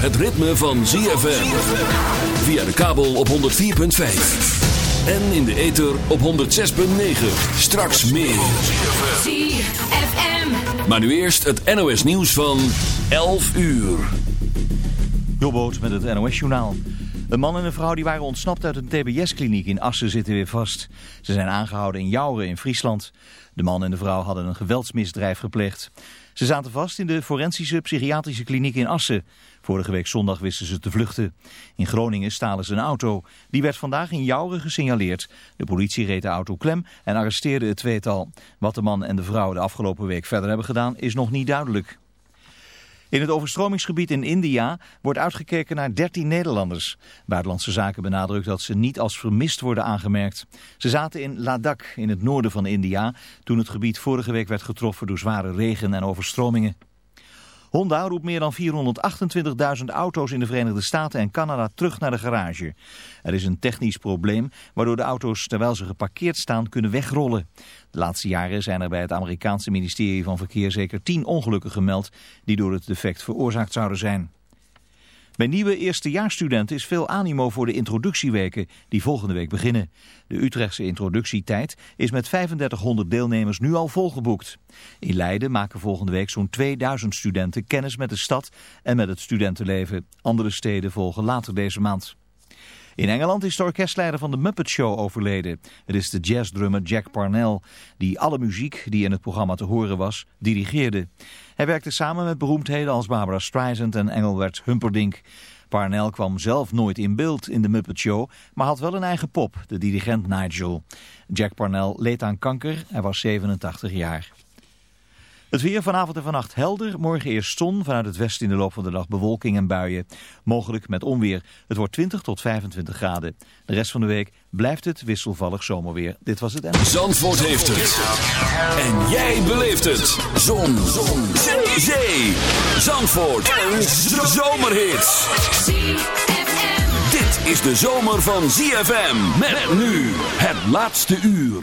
het ritme van ZFM. Via de kabel op 104.5. En in de ether op 106.9. Straks meer. ZFM. Maar nu eerst het NOS nieuws van 11 uur. Jobboot met het NOS journaal. Een man en een vrouw die waren ontsnapt uit een tbs-kliniek in Assen zitten weer vast. Ze zijn aangehouden in Jouren in Friesland. De man en de vrouw hadden een geweldsmisdrijf gepleegd. Ze zaten vast in de forensische psychiatrische kliniek in Assen. Vorige week zondag wisten ze te vluchten. In Groningen stalen ze een auto. Die werd vandaag in Jouren gesignaleerd. De politie reed de auto klem en arresteerde het tweetal. Wat de man en de vrouw de afgelopen week verder hebben gedaan is nog niet duidelijk. In het overstromingsgebied in India wordt uitgekeken naar 13 Nederlanders. Buitenlandse Zaken benadrukt dat ze niet als vermist worden aangemerkt. Ze zaten in Ladakh in het noorden van India toen het gebied vorige week werd getroffen door zware regen en overstromingen. Honda roept meer dan 428.000 auto's in de Verenigde Staten en Canada terug naar de garage. Er is een technisch probleem waardoor de auto's terwijl ze geparkeerd staan kunnen wegrollen. De laatste jaren zijn er bij het Amerikaanse ministerie van Verkeer zeker 10 ongelukken gemeld die door het defect veroorzaakt zouden zijn. Bij nieuwe eerstejaarsstudenten is veel animo voor de introductieweken die volgende week beginnen. De Utrechtse introductietijd is met 3500 deelnemers nu al volgeboekt. In Leiden maken volgende week zo'n 2000 studenten kennis met de stad en met het studentenleven. Andere steden volgen later deze maand. In Engeland is de orkestleider van de Muppet Show overleden. Het is de jazzdrummer Jack Parnell, die alle muziek die in het programma te horen was, dirigeerde. Hij werkte samen met beroemdheden als Barbara Streisand en Engelbert Humperdinck. Parnell kwam zelf nooit in beeld in de Muppet Show, maar had wel een eigen pop, de dirigent Nigel. Jack Parnell leed aan kanker, hij was 87 jaar. Het weer vanavond en vannacht helder. Morgen eerst zon. Vanuit het westen in de loop van de dag bewolking en buien. Mogelijk met onweer. Het wordt 20 tot 25 graden. De rest van de week blijft het wisselvallig zomerweer. Dit was het en... Zandvoort heeft het. En jij beleeft het. Zon. zon. Zee. Zandvoort. Een zomerhit. Dit is de zomer van ZFM. Met nu het laatste uur.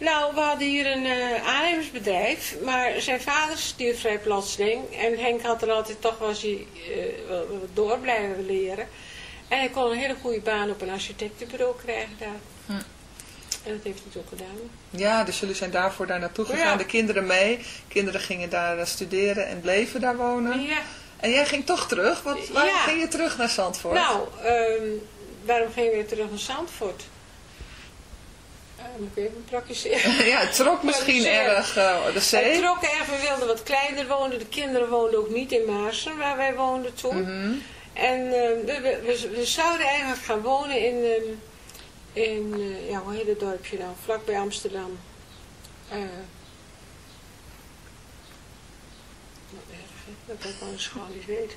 Nou, we hadden hier een uh, aannemersbedrijf, maar zijn vader stierf vrij plotseling. En Henk had er altijd toch was hij uh, wat door blijven leren. En hij kon een hele goede baan op een architectenbureau krijgen daar. Hm. En dat heeft hij toen gedaan. Ja, dus jullie zijn daarvoor daar naartoe gegaan. Ja. De kinderen mee. Kinderen gingen daar uh, studeren en bleven daar wonen. Ja. En jij ging toch terug? Wat, waarom ja. ging je terug naar Zandvoort? Nou, um, waarom ging je weer terug naar Zandvoort? Moet ik even praktiseren. ja, het trok misschien erg uh, de zee. Het trok erg, we wilden wat kleiner wonen. De kinderen woonden ook niet in Maarsen, waar wij woonden toen. Mm -hmm. En uh, we, we, we, zouden eigenlijk gaan wonen in, uh, in ja, hoe heet het dorpje nou, vlakbij Amsterdam. wat erg, hè? dat ik gewoon eens gewoon niet weet.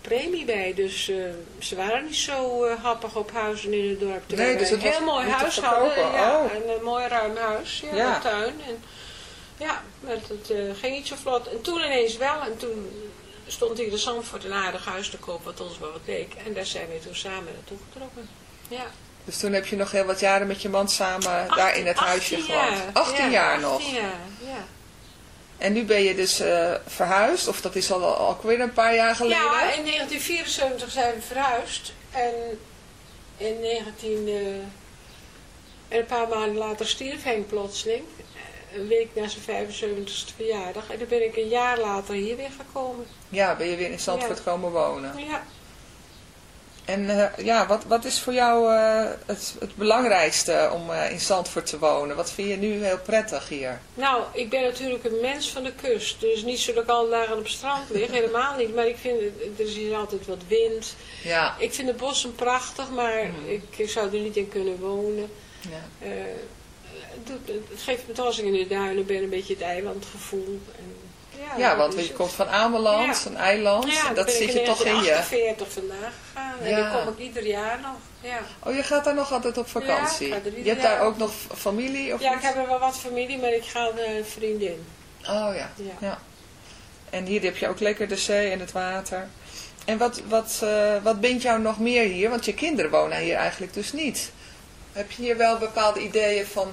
premie bij. Dus uh, ze waren niet zo uh, happig op huizen in het dorp. Nee, dus het een heel mooi huis hadden. Ja, oh. en een mooi ruim huis. Ja, ja. Een tuin. En, ja, maar het uh, ging niet zo vlot. En toen ineens wel. En toen stond hier de Zandvoort een aardig huis te koop wat ons wel wat leek. En daar zijn we toen samen naartoe getrokken. Ja. Dus toen heb je nog heel wat jaren met je man samen 18, daar in het huisje gewoond. 18 ja, jaar nog. 18 jaar, ja. En nu ben je dus uh, verhuisd, of dat is al alweer een paar jaar geleden? Ja, in 1974 zijn we verhuisd. En in 19... Uh, en een paar maanden later stierf Henk plotseling. Een week na zijn 75ste verjaardag. En toen ben ik een jaar later hier weer gekomen. Ja, ben je weer in Zandvoort ja. komen wonen. Ja. En uh, ja, wat, wat is voor jou uh, het, het belangrijkste om uh, in Zandvoort te wonen? Wat vind je nu heel prettig hier? Nou, ik ben natuurlijk een mens van de kust. Dus niet zo dat ik al dagen op het strand lig, helemaal niet. Maar ik vind, er is hier altijd wat wind. Ja. Ik vind de bossen prachtig, maar mm. ik zou er niet in kunnen wonen. Ja. Het, het, geeft me toch als ik in de duinen ben een beetje het eilandgevoel. En, ja, ja, want je komt van Ameland, ja. een eiland, ja, dat zit je toch in je. Ben in vandaag gegaan en dan kom ik ieder jaar nog. Ja. Oh, je gaat daar nog altijd op vakantie? Ja, je hebt daar ook nog familie? Of ja, ik heb er wel wat familie, maar ik ga een vriendin. Oh ja. ja. En hier heb je ook lekker de zee en het water. En wat, wat, uh, wat bindt jou nog meer hier? Want je kinderen wonen hier eigenlijk dus niet. Heb je hier wel bepaalde ideeën van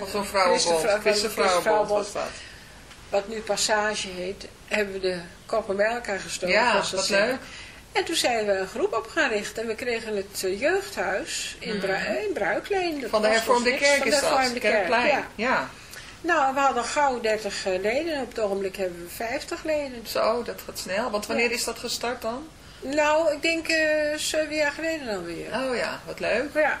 of zo'n vrouwenbond. Christenvrouwenbond was dat. Wat nu Passage heet, hebben we de koppen bij elkaar gestoken. Ja, dat wat leuk. En toen zijn we een groep op gaan richten. En we kregen het eh, jeugdhuis in, mm. in Bruikleen. Van de hervormde kerk is dat, Kerkplein. Ja. ja. Nou, we hadden gauw 30 eh, leden en op het ogenblik hebben we 50 leden. Zo, dat gaat snel. Want wanneer is dat gestart dan? Nou, ik denk uh, zeven jaar geleden dan weer. Oh ja, wat leuk. Ja,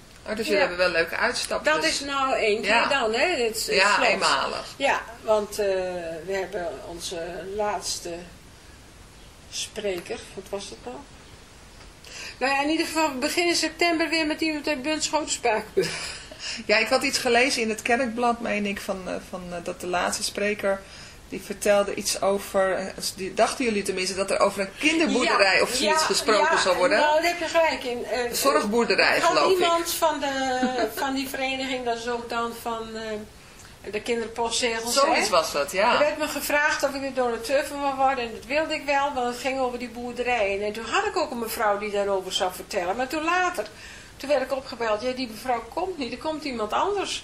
Oh, dus jullie hebben wel leuke uitstapjes. Dat is nou één keer dan, hè? Ja, eenmalig. Ja, want uh, we hebben onze laatste spreker, wat was het nou? Nou ja, in ieder geval begin september weer met iemand uit Spakenburg. Ja, ik had iets gelezen in het kerkblad, meen ik, van, uh, van uh, dat de laatste spreker die vertelde iets over, eh, dachten jullie tenminste, dat er over een kinderboerderij of zoiets gesproken zou worden? Ja, nou, daar heb je gelijk in. Uh, Zorgboerderij, geloof ik. iemand van, de, van die vereniging, dat is ook dan van uh, de kinderpostzegels. Zoiets was dat, ja. Er werd me gevraagd of ik de donateur van wil worden en dat wilde ik wel, want het ging over die boerderij. En toen had ik ook een mevrouw die daarover zou vertellen, maar toen later... Toen werd ik opgebeld, ja die mevrouw komt niet, er komt iemand anders.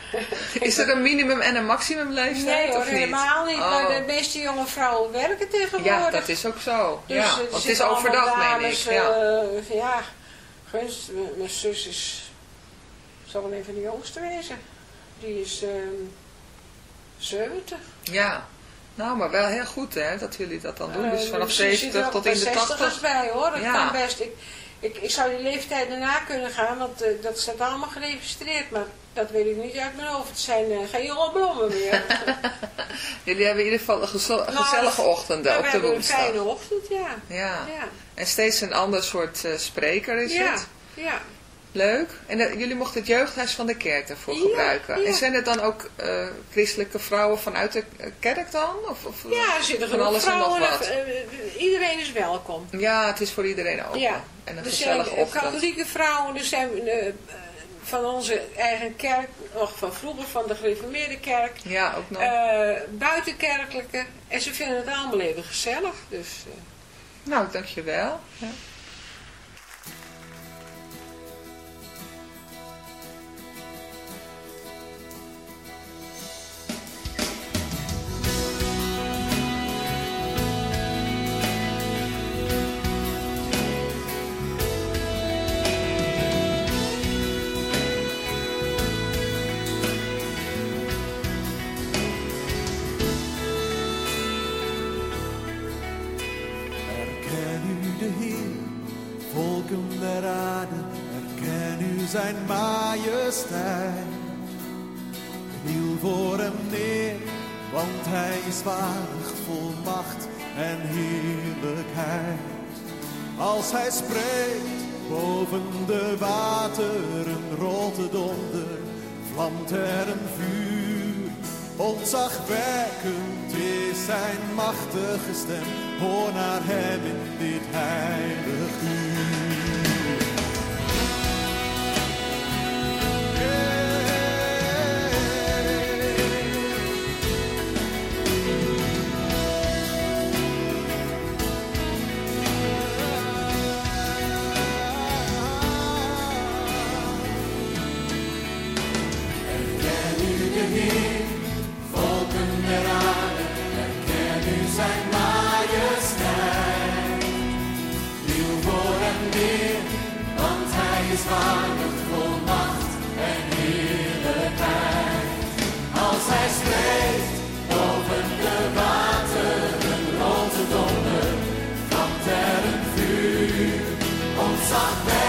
Is er een minimum en een maximum leeftijd? Nee of niet? helemaal niet. Maar oh. de meeste jonge vrouwen werken tegenwoordig. Ja, dat is ook zo. Dus, ja, het is overdag, meen ik. Ja, uh, ja gunst, mijn zus is, zal wel even de jongste wezen. Die is uh, ehm, 70. Ja. Nou, maar wel heel goed hè, dat jullie dat dan doen. Dus Uh, vanaf misschien 70 zit er tot in de bij 80. 60 bij hoor, dat Ja. kan best. Ik, ik, ik zou die leeftijd daarna kunnen gaan, want eh, dat staat allemaal geregistreerd. Maar dat weet ik niet uit mijn hoofd. Het zijn eh, geen jonge blommen meer. Jullie hebben in ieder geval een Nou, gezellige ochtenden Ja, op we de hebben een woensdag. fijne ochtend, ja. Ja. Ja, En steeds een ander soort eh, spreker is ja. het. ja. Leuk. En eh, jullie mochten het jeugdhuis van de kerk daarvoor Ja, gebruiken. ja. En zijn het dan ook eh, christelijke vrouwen vanuit de eh, kerk dan? Of, of, Ja, er zitten van alles en nog wat? iedereen is welkom. Ja, het is voor iedereen open. Ja. En een Er gezellige katholieke vrouwen, er zijn van onze eigen kerk, nog van vroeger van de gereformeerde kerk, Ja, ook nog. buitenkerkelijke. En ze vinden het allemaal even gezellig. Dus, nou, dankjewel. Ja. Sunday.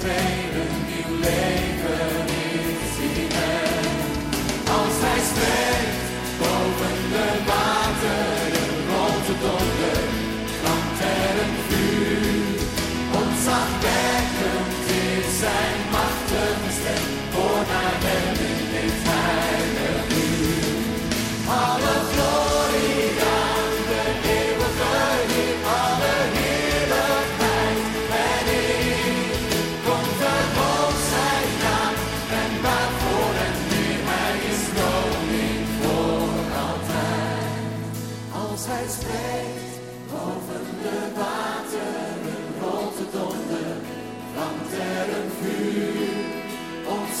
faith. Kom ver ons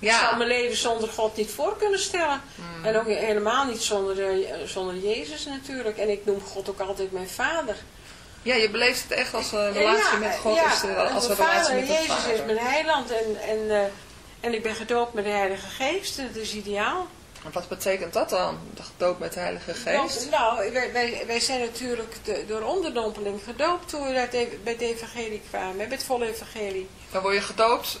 Ja. Ik zou mijn leven zonder God niet voor kunnen stellen. Mm. En ook helemaal niet zonder, uh, zonder Jezus natuurlijk. En ik noem God ook altijd mijn vader. Ja, je beleeft het echt als een relatie met God. Ja, is er, als een relatie met Jezus vader. is mijn heiland. En, en, uh, en ik ben gedoopt met de Heilige Geest. Dat is ideaal. En wat betekent dat dan, gedoopt met de Heilige Geest? Nou, wij, wij, wij zijn natuurlijk de, door onderdompeling gedoopt toen we bij het evangelie kwamen. Bij het volle evangelie. Dan word je gedoopt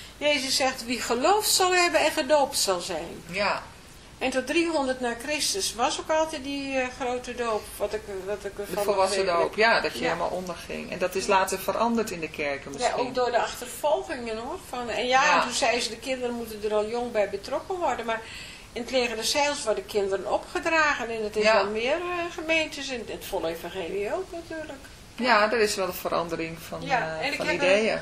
Jezus zegt, wie gelooft zal hebben en gedoopt zal zijn. Ja. En tot 300 na Christus was ook altijd die uh, grote doop. Wat ik, wat ik de volwassen doop, ja, dat je ja. helemaal onderging. En dat is later veranderd in de kerken misschien. Ja, ook door de achtervolgingen hoor. Van, en ja, ja. En toen zei ze, de kinderen moeten er al jong bij betrokken worden. Maar in het leger de Zeils worden kinderen opgedragen. En het is ja. wel meer uh, gemeentes. In het volle evangelie ook natuurlijk. Ja, er is wel een verandering van, ja. uh, van ideeën. Er,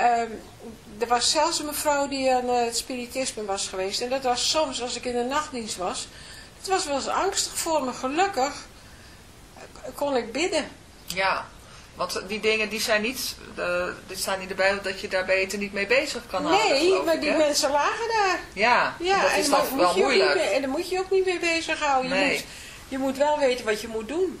Um, er was zelfs een mevrouw die aan uh, het spiritisme was geweest. En dat was soms, als ik in de nachtdienst was, het was wel eens angstig voor me. Gelukkig kon ik bidden. Ja, want die dingen die zijn niet, uh, die staan niet erbij dat je daar beter niet mee bezig kan nee, houden. Nee, maar ik, die mensen lagen daar. Ja, ja dat is dan wel moeilijk. Mee, en daar moet je ook niet mee bezighouden. Je, nee. moet, je moet wel weten wat je moet doen.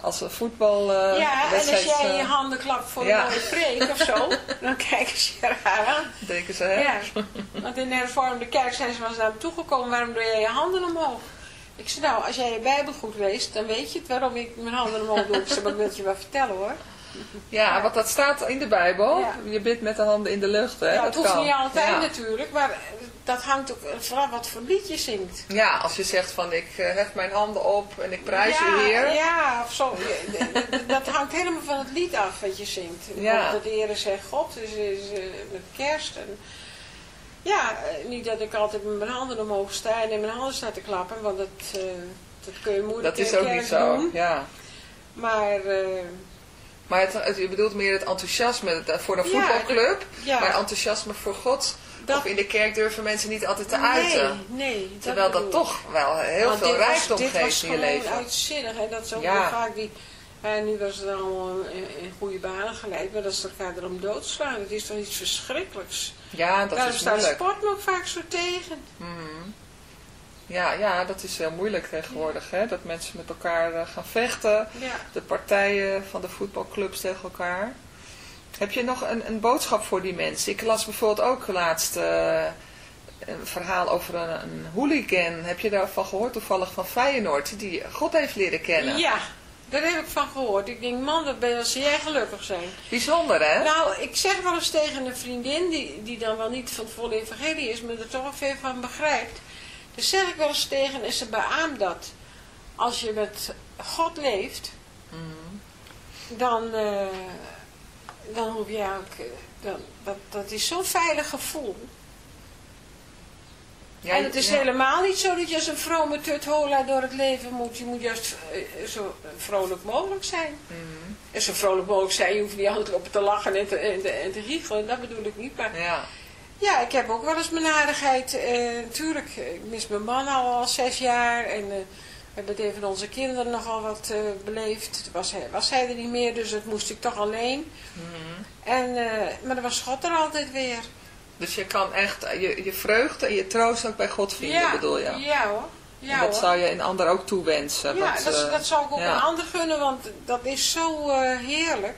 als een voetbal eh, ja, en als jij je eh, handen klapt voor ja. een mooie preek of zo, dan kijken ze je raar aan. denken ze, hè? Ja, want in de hervormde kerk zijn ze wel eens naar me toegekomen, waarom doe jij je handen omhoog? Ik zei, nou, als jij je Bijbel goed leest, dan weet je het waarom ik mijn handen omhoog doe. Ik zei, maar ik wil het je wel vertellen hoor. Ja, want dat staat in de Bijbel. Ja. Je bidt met de handen in de lucht, hè? ja, dat het hoeft kan. niet altijd ja. natuurlijk, maar dat hangt ook vooral wat voor lied je zingt. Ja, als je zegt van ik eh, hef mijn handen op en ik prijs ja, u Heer. Ja, of zo. Dat hangt helemaal van het lied af wat je zingt. Ja. Dat de Heer zegt God, is, is eh, met kerst. En, ja, eh, niet dat ik altijd met mijn handen omhoog sta en in mijn handen sta te klappen, want dat, dat kun je moeilijk Dat is ook niet zo. doen. Ja. Maar Maar het, het- je bedoelt meer het enthousiasme voor een Ja, voetbalclub. ja. Maar enthousiasme voor God. Dat- Of in de kerk durven mensen niet altijd te nee, uiten. nee. Terwijl dat toch wel heel veel was- rijkdom geeft was in je gewoon leven. uitzinnig. En dat is ook Ja. vaak die... En nu was het allemaal in, goede banen geleid, maar dat ze elkaar erom doodslaan. Het is toch iets verschrikkelijks. Ja, dat Daarom is staat moeilijk. sport me ook vaak zo tegen. Mhm. Ja, ja, dat is heel moeilijk tegenwoordig. Hè? Dat mensen met elkaar eh, gaan vechten. Ja. De partijen van de voetbalclubs tegen elkaar. Heb je nog een, een boodschap voor die mensen? Ik las bijvoorbeeld ook laatst eh, een verhaal over een, een hooligan. Heb je daarvan gehoord? Toevallig van Feyenoord. Die God heeft leren kennen. Ja, daar heb ik van gehoord. Ik denk, man, wat ben je als jij gelukkig zijn. Bijzonder hè? Nou, ik zeg wel eens tegen een vriendin, die, die dan wel niet van het volle evangelie is, maar er toch wel veel van begrijpt. Dus zeg ik wel eens tegen en ze beaamt dat. Als je met God leeft, Mhm. dan, eh, dan hoef je ook, eh, dan, dat, dat is zo'n veilig gevoel. Ja, en het is ja. helemaal niet zo dat je als een vrome tuthola door het leven moet. Je moet juist eh, zo vrolijk mogelijk zijn. Mhm. En zo vrolijk mogelijk zijn, je hoeft niet altijd op te lachen en te, en te, en te giechelen, dat bedoel ik niet. Maar Ja. ja, ik heb ook wel eens mijn aardigheid. Eh, natuurlijk, ik mis mijn man al, al zes jaar. En eh, we hebben het even onze kinderen nogal wat eh, beleefd. Toen was hij, was hij er niet meer, dus dat moest ik toch alleen. Mhm. En, eh, maar dan was God er altijd weer. Dus je kan echt eh, je, je vreugde en je troost ook bij God vinden, bedoel je? Ja hoor. En Ja, dat hoor. zou je een ander ook toewensen. ja, dat, dat zou ik ook ja. een ander gunnen, want dat is zo heerlijk.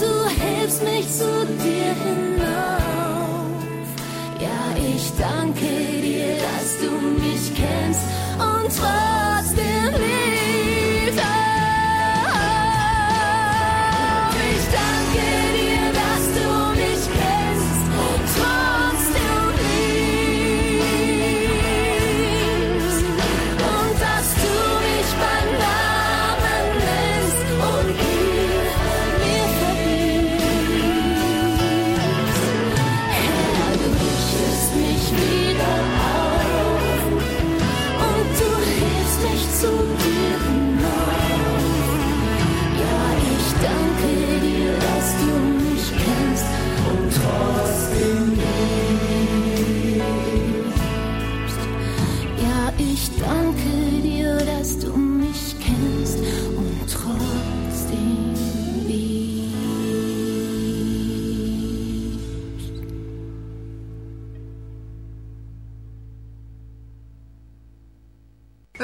du hebst mich zu dir hinauf. Ja, ich danke dir, dass du mich kennst und trotzdem liebst.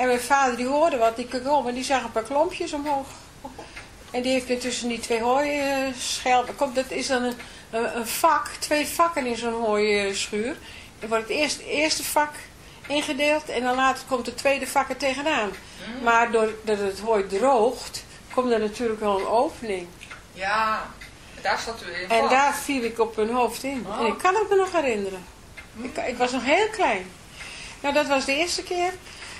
En mijn vader die hoorde wat, die kwam en die zag een paar klompjes omhoog. En die heeft tussen die twee hooischelpen, komt dat is dan een, een, vak, twee vakken in zo'n hooischuur. Er wordt het eerste, eerste vak ingedeeld en dan later komt het tweede vak er tegenaan. Mm. Maar doordat het hooi droogt, komt er natuurlijk wel een opening. Ja, daar zat u in En daar viel ik op mijn hoofd in. En ik kan het me nog herinneren. Ik, ik was nog heel klein. Nou, dat was de eerste keer.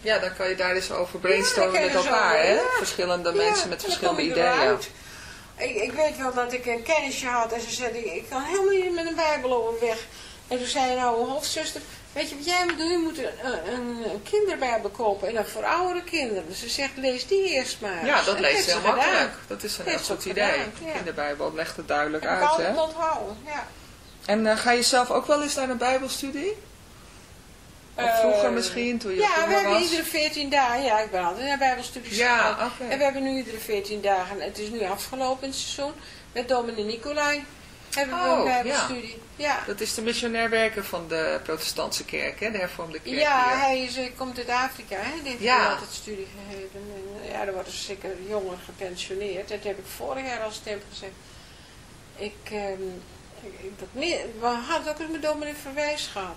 Ja, dan kan je daar eens over brainstormen kan met zo elkaar, over, hè? ja. Verschillende mensen met verschillende ideeën. Ik, ik weet wel dat ik een kennisje had en ze zei, ik kan helemaal niet met een bijbel overweg. En toen zei nou een weet je wat jij moet doen? Je moet een, een, een kinderbijbel kopen en dan voor oudere kinderen. Dus ze zegt, lees die eerst maar. Ja, dat En leest heel gedaan. makkelijk. Dat is een heel goed idee. gedaan, ja. Kinderbijbel legt het duidelijk uit, hè? onthouden, ja. En eh, ga je zelf ook wel eens naar een bijbelstudie? Of vroeger Eh, misschien, toen je Ja, we hebben was? iedere 14 dagen, ja, ik ben altijd naar bijbelstudies Ja, gegaan. En we hebben nu iedere 14 dagen, het is nu afgelopen het seizoen, met dominee Nicolai hebben we Oh, een bijbelstudie. Ja, Dat is de missionair werker van de protestantse kerk, hè? De hervormde kerk ja, hier. hij is, eh, komt uit Afrika, hè? die heeft Ja. altijd studie gegeven. En, eh, ja, er worden zeker jongeren gepensioneerd. Dat heb ik vorig jaar al stem gezegd. Ik, ehm, ik, dat, we hadden ook eens met dominee Verwijs gehad.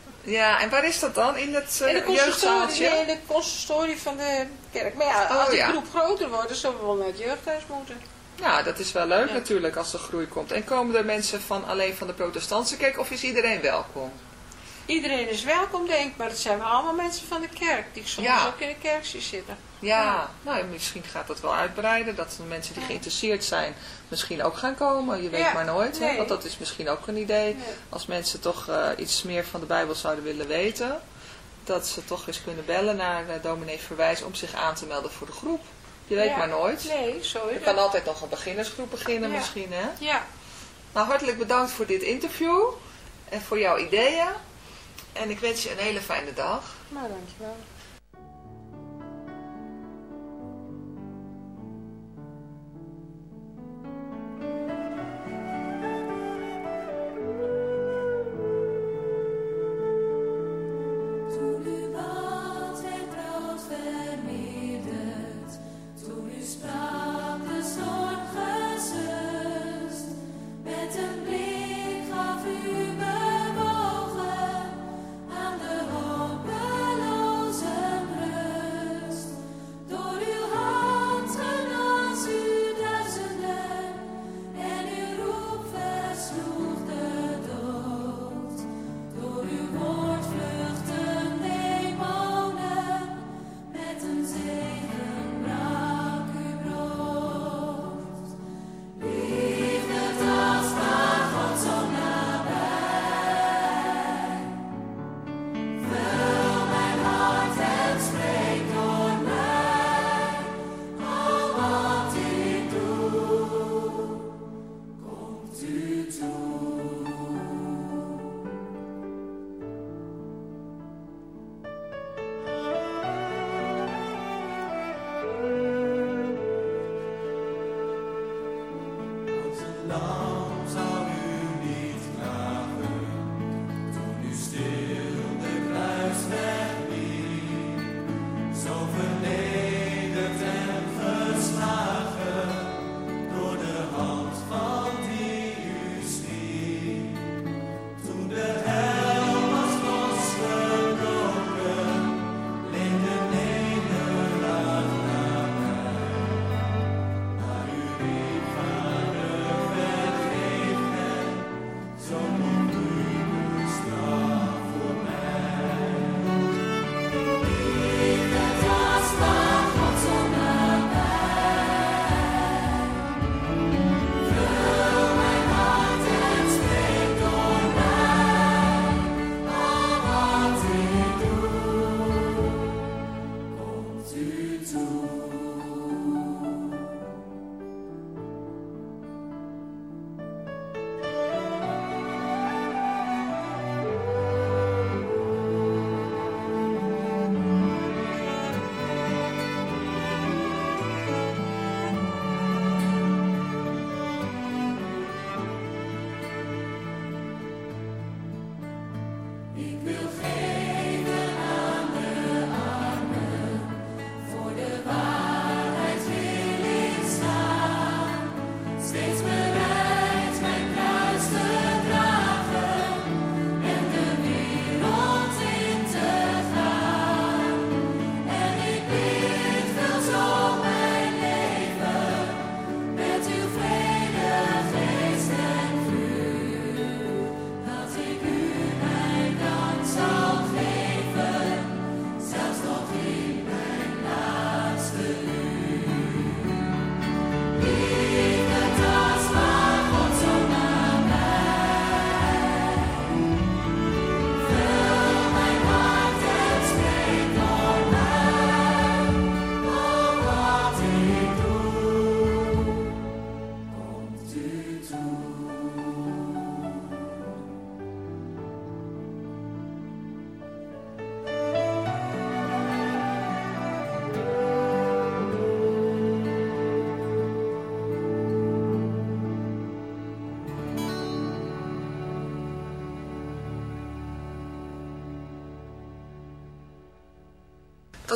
Ja, en waar is dat dan? In het In uh, de consistorie, jeugdzaaltje? nee, de consistorie van de kerk. Maar ja, Oh, als die ja. groep groter wordt, dan zullen we wel naar het jeugdhuis moeten. Nou, dat is wel leuk Ja. natuurlijk als er groei komt. En komen er mensen van alleen van de protestantse kerk of is iedereen welkom? Iedereen is welkom, denk ik, maar het zijn wel allemaal mensen van de kerk, die soms Ja. ook in de kerk zitten. Ja, nou misschien gaat dat wel uitbreiden, dat de mensen die geïnteresseerd zijn misschien ook gaan komen. Je weet Ja, maar nooit, hè? want dat is misschien ook een idee. Nee. Als mensen toch eh, iets meer van de Bijbel zouden willen weten, dat ze toch eens kunnen bellen naar uh, dominee Verwijs om zich aan te melden voor de groep. Je weet Ja. maar nooit. Nee, zo Je kan altijd nog een beginnersgroep beginnen misschien, hè? Ja, Nou, hartelijk bedankt voor dit interview en voor jouw ideeën. En ik wens je een hele fijne dag. maar dankjewel.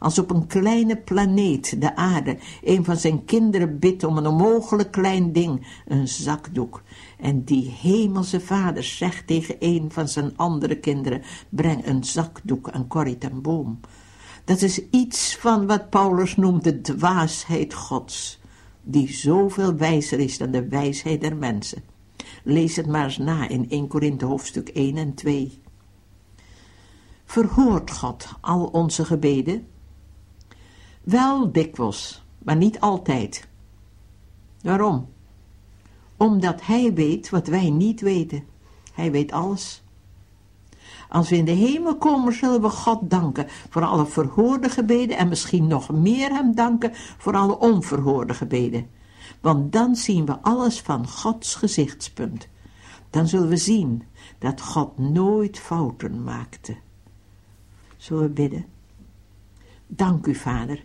als op een kleine planeet, de aarde, een van zijn kinderen bidt om een onmogelijk klein ding, een zakdoek. En die hemelse vader zegt tegen een van zijn andere kinderen, breng een zakdoek aan Corrie ten Boom. Dat is iets van wat Paulus noemt de dwaasheid gods die zoveel wijzer is dan de wijsheid der mensen. Lees het maar eens na in 1 Korinthe hoofdstuk 1 en 2. Verhoort God al onze gebeden? Wel dikwijls, maar niet altijd. Waarom? Omdat Hij weet wat wij niet weten. Hij weet alles. Als we in de hemel komen, zullen we God danken voor alle verhoorde gebeden en misschien nog meer hem danken voor alle onverhoorde gebeden. Want dan zien we alles van Gods gezichtspunt. Dan zullen we zien dat God nooit fouten maakte. Zullen we bidden? Dank u, Vader,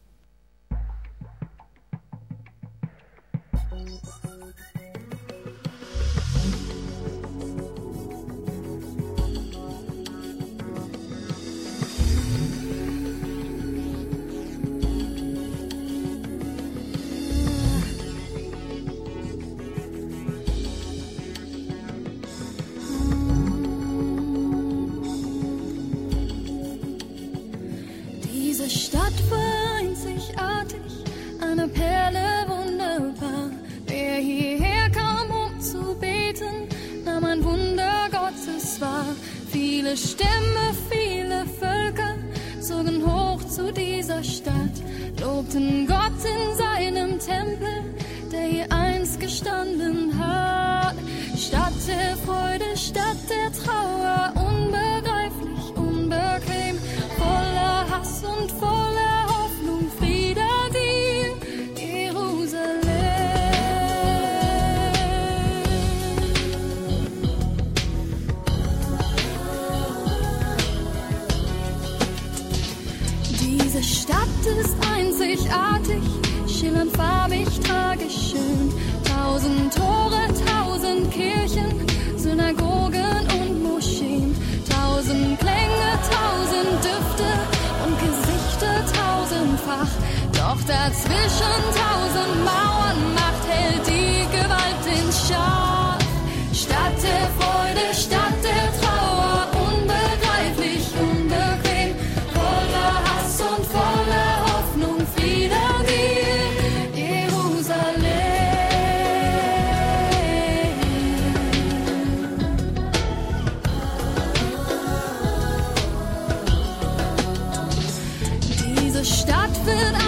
Stadt wird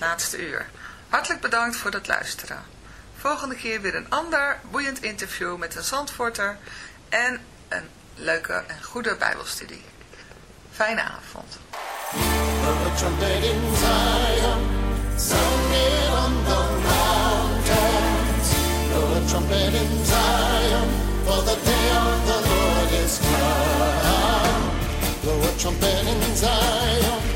Laatste Uur. Hartelijk bedankt voor het luisteren. Volgende keer weer een ander boeiend interview met een zandvorter en een leuke en goede bijbelstudie. Fijne avond. Zion.